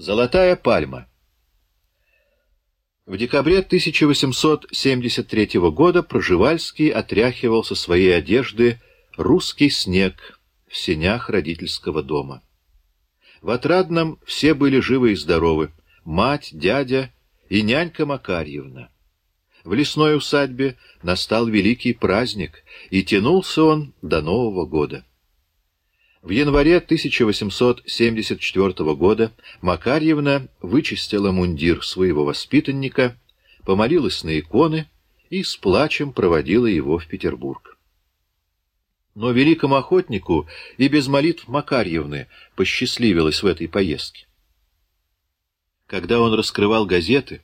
Золотая пальма В декабре 1873 года Проживальский отряхивал со своей одежды русский снег в сенях родительского дома. В Отрадном все были живы и здоровы, мать, дядя и нянька Макарьевна. В лесной усадьбе настал великий праздник, и тянулся он до Нового года. В январе 1874 года Макарьевна вычистила мундир своего воспитанника, помолилась на иконы и с плачем проводила его в Петербург. Но великому охотнику и без молитв Макарьевны посчастливилось в этой поездке. Когда он раскрывал газеты,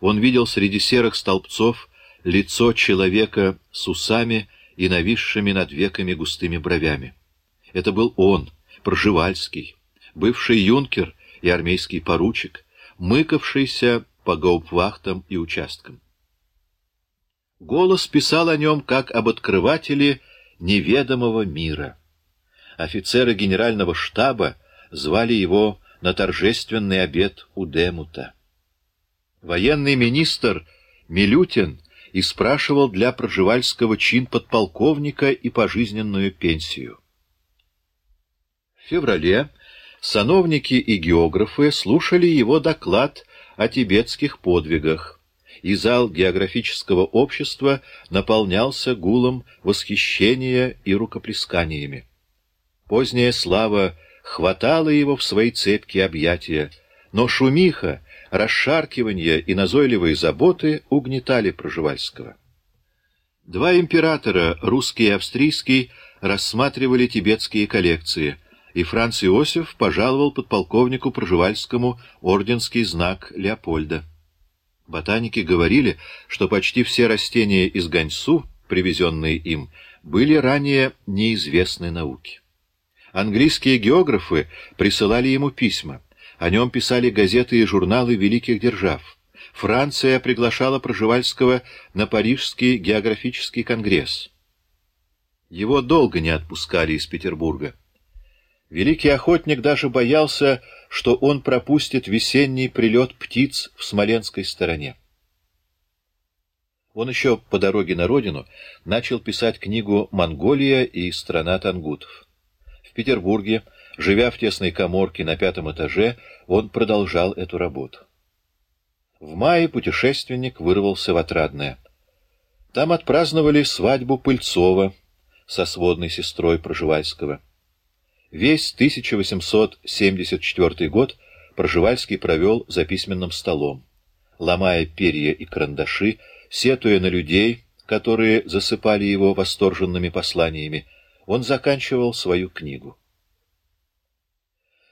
он видел среди серых столбцов лицо человека с усами и нависшими над веками густыми бровями. Это был он, Пржевальский, бывший юнкер и армейский поручик, мыкавшийся по гауптвахтам и участкам. Голос писал о нем как об открывателе неведомого мира. Офицеры генерального штаба звали его на торжественный обед у Демута. Военный министр Милютин и спрашивал для Проживальского чин подполковника и пожизненную пенсию. Феврале сановники и географы слушали его доклад о тибетских подвигах, и зал географического общества наполнялся гулом восхищения и рукоплесканиями. Поздняя слава хватала его в свои цепкие объятия, но шумиха, расшаркивание и назойливые заботы угнетали Проживальского. Два императора, русский и австрийский, рассматривали тибетские коллекции — и Франц Иосиф пожаловал подполковнику Проживальскому орденский знак Леопольда. Ботаники говорили, что почти все растения из Ганьсу, привезенные им, были ранее неизвестны науке. Английские географы присылали ему письма. О нем писали газеты и журналы великих держав. Франция приглашала Проживальского на Парижский географический конгресс. Его долго не отпускали из Петербурга. Великий охотник даже боялся, что он пропустит весенний прилет птиц в Смоленской стороне. Он еще по дороге на родину начал писать книгу «Монголия и страна тангутов». В Петербурге, живя в тесной коморке на пятом этаже, он продолжал эту работу. В мае путешественник вырвался в Отрадное. Там отпраздновали свадьбу Пыльцова со сводной сестрой Проживальского. Весь 1874 год Проживальский провел за письменным столом, ломая перья и карандаши, сетуя на людей, которые засыпали его восторженными посланиями, он заканчивал свою книгу.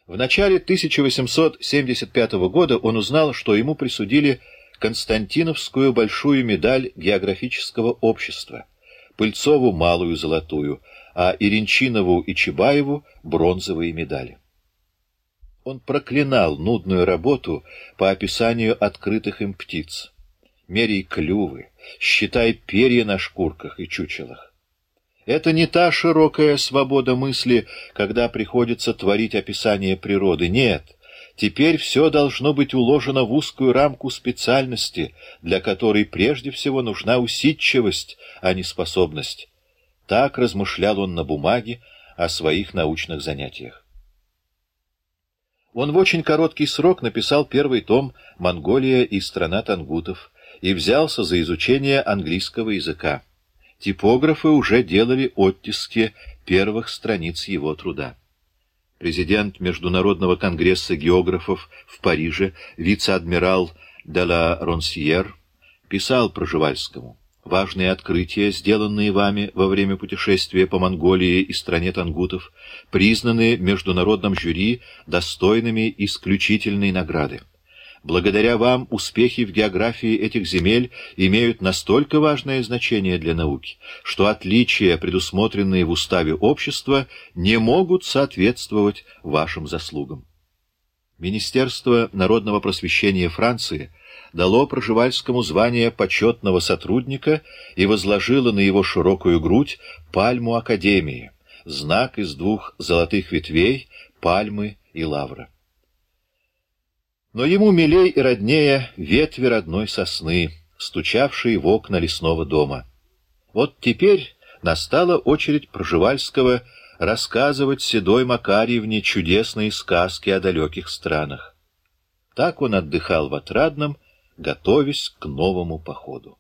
В начале 1875 года он узнал, что ему присудили Константиновскую большую медаль географического общества, Пыльцову малую золотую, а Иринчинову и Чебаеву — бронзовые медали. Он проклинал нудную работу по описанию открытых им птиц. Мерей клювы, считай перья на шкурках и чучелах. Это не та широкая свобода мысли, когда приходится творить описание природы. Нет, теперь все должно быть уложено в узкую рамку специальности, для которой прежде всего нужна усидчивость, а не способность. Так размышлял он на бумаге о своих научных занятиях. Он в очень короткий срок написал первый том «Монголия и страна тангутов» и взялся за изучение английского языка. Типографы уже делали оттиски первых страниц его труда. Президент Международного конгресса географов в Париже, вице-адмирал де ла Ронсьер, писал Проживальскому Важные открытия, сделанные вами во время путешествия по Монголии и стране тангутов, признаны международным жюри достойными исключительной награды. Благодаря вам успехи в географии этих земель имеют настолько важное значение для науки, что отличия, предусмотренные в уставе общества, не могут соответствовать вашим заслугам. Министерство народного просвещения Франции – дало Проживальскому звание почетного сотрудника и возложило на его широкую грудь пальму Академии, знак из двух золотых ветвей, пальмы и лавра. Но ему милей и роднее ветви родной сосны, стучавшие в окна лесного дома. Вот теперь настала очередь Проживальского рассказывать седой Макарьевне чудесные сказки о далеких странах. Так он отдыхал в Отрадном, готовясь к новому походу.